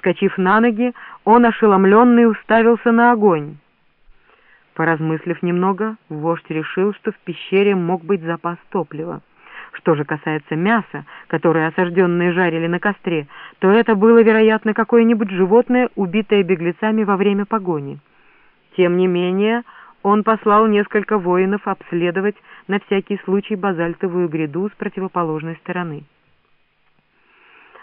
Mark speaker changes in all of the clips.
Speaker 1: Вскочив на ноги, он ошеломленный уставился на огонь. Поразмыслив немного, вождь решил, что в пещере мог быть запас топлива. Что же касается мяса, которое осажденные жарили на костре, то это было, вероятно, какое-нибудь животное, убитое беглецами во время погони. Тем не менее, он послал несколько воинов обследовать на всякий случай базальтовую гряду с противоположной стороны.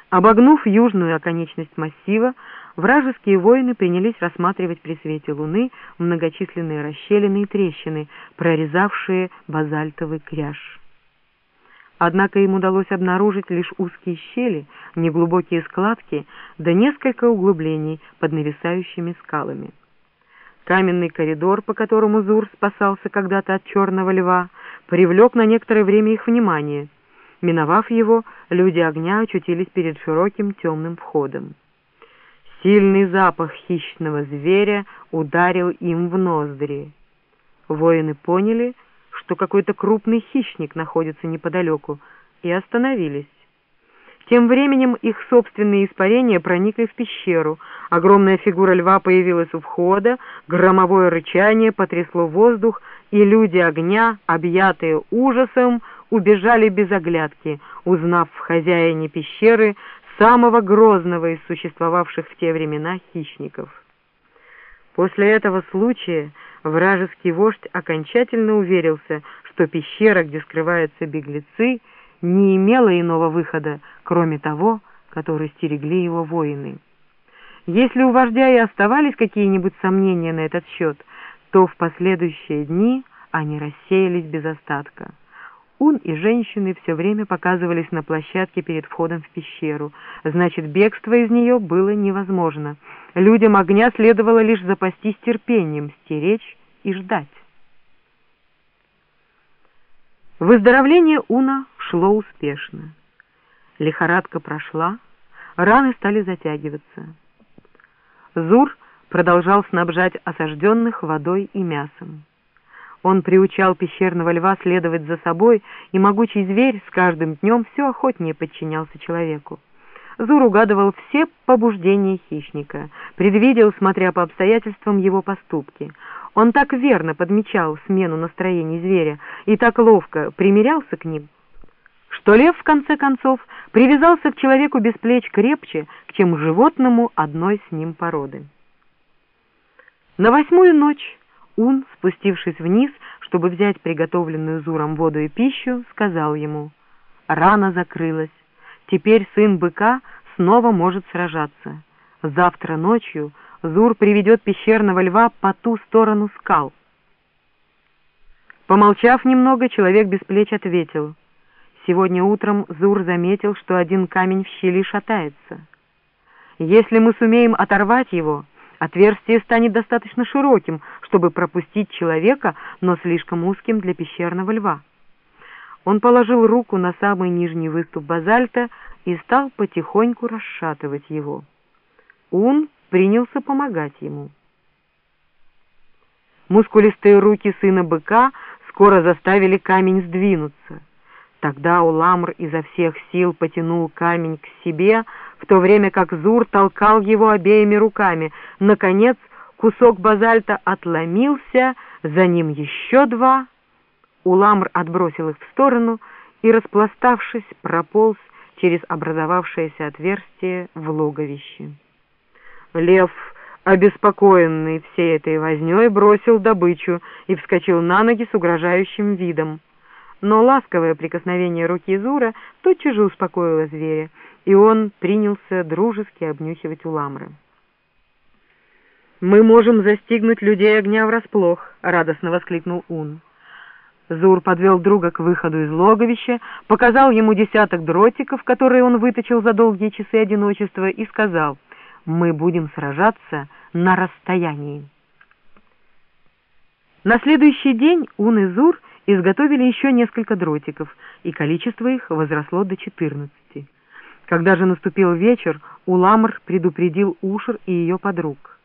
Speaker 1: Обогнув южную оконечность массива, вражеские воины принялись рассматривать при свете луны многочисленные расщелины и трещины, прорезавшие базальтовый кряж. Однако им удалось обнаружить лишь узкие щели, неглубокие складки, да несколько углублений под нависающими скалами. Каменный коридор, по которому Зур спасался когда-то от черного льва, привлек на некоторое время их внимание — Миновав его, люди огня очутились перед широким темным входом. Сильный запах хищного зверя ударил им в ноздри. Воины поняли, что какой-то крупный хищник находится неподалеку, и остановились. Тем временем их собственные испарения проникли в пещеру. Огромная фигура льва появилась у входа, громовое рычание потрясло воздух, и люди огня, объятые ужасом, убежали без оглядки, узнав в хозяине пещеры самого грозного из существовавших в те времена хищников. После этого случая вражеский вождь окончательно уверился, что пещера, где скрываются беглецы, не имела иного выхода, кроме того, который стерегли его воины. Если у вождя и оставались какие-нибудь сомнения на этот счет, то в последующие дни они рассеялись без остатка. Ун и женщины все время показывались на площадке перед входом в пещеру. Значит, бегство из нее было невозможно. Людям огня следовало лишь запастись терпением, стеречь и ждать. Выздоровление Уна шло успешно. Лихорадка прошла, раны стали затягиваться. Зур продолжал снабжать осажденных водой и мясом. Он приучал пещерного льва следовать за собой, и могучий зверь с каждым днем все охотнее подчинялся человеку. Зур угадывал все побуждения хищника, предвидел, смотря по обстоятельствам, его поступки. Он так верно подмечал смену настроений зверя и так ловко примирялся к ним, что лев, в конце концов, привязался к человеку без плеч крепче, чем животному одной с ним породы. На восьмую ночь Ун, спустившись вниз, чтобы взять приготовленную Зуром воду и пищу, сказал ему, «Рана закрылась. Теперь сын быка снова может сражаться. Завтра ночью Зур приведет пещерного льва по ту сторону скал». Помолчав немного, человек без плеч ответил, «Сегодня утром Зур заметил, что один камень в щели шатается. Если мы сумеем оторвать его, — Отверстие станет достаточно широким, чтобы пропустить человека, но слишком узким для пещерного льва. Он положил руку на самый нижний выступ базальта и стал потихоньку расшатывать его. Ун принялся помогать ему. Мускулистые руки сына быка скоро заставили камень сдвинуться. Тогда Уламр изо всех сил потянул камень к себе, в то время как Зур толкал его обеими руками. Наконец кусок базальта отломился, за ним еще два. Уламр отбросил их в сторону и, распластавшись, прополз через образовавшееся отверстие в логовище. Лев, обеспокоенный всей этой вознёй, бросил добычу и вскочил на ноги с угрожающим видом. Но ласковое прикосновение руки Зура тотчас же успокоило зверя, и он принялся дружески обнюхивать уламры. «Мы можем застигнуть людей огня врасплох», — радостно воскликнул Ун. Зур подвел друга к выходу из логовища, показал ему десяток дротиков, которые он выточил за долгие часы одиночества, и сказал, «Мы будем сражаться на расстоянии». На следующий день Ун и Зур изготовили еще несколько дротиков, и количество их возросло до четырнадцати. Когда же наступил вечер, Уламр предупредил Ушер и ее подруг.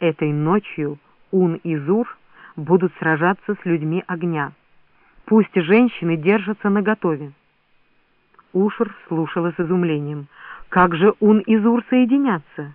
Speaker 1: Этой ночью Ун и Зур будут сражаться с людьми огня. Пусть женщины держатся наготове. Ушер слушала с изумлением. Как же Ун и Зур соединятся?